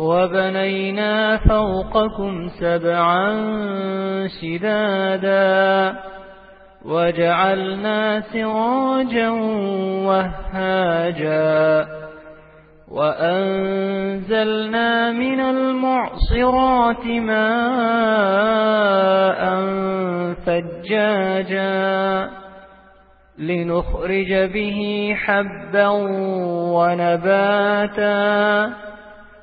وبنينا فوقكم سبعا شدادا وجعلنا سراجا وهاجا وأنزلنا من المعصرات ماء فجاجا لنخرج به حبا ونباتا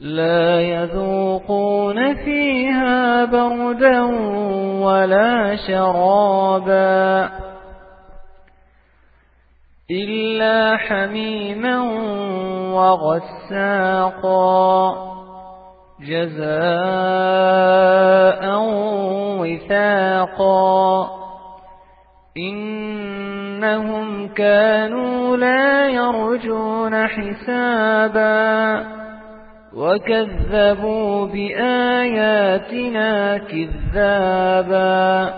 لا يذوقون فيها بردا ولا شرابا إلا حميما وغساقا جزاء وثاقا إنهم كانوا لا يرجون حسابا وكذبوا بآياتنا كذابا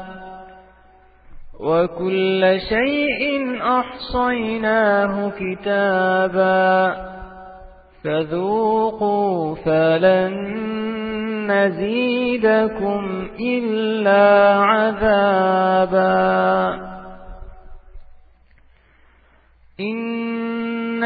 وكل شيء أحصيناه كتابا فذوقوا فلن نزيدكم إلا عذابا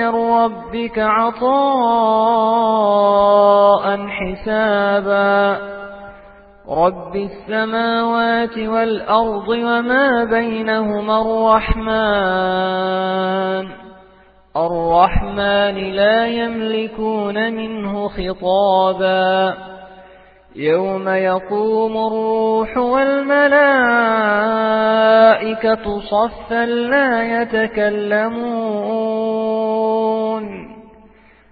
من ربك عطاء حسابا. رب السماوات والأرض وما بينهما الرحمن. الرحمن لا يملكون منه خطابا. يوم يقوم الروح والملائكة صفا لا يتكلمون.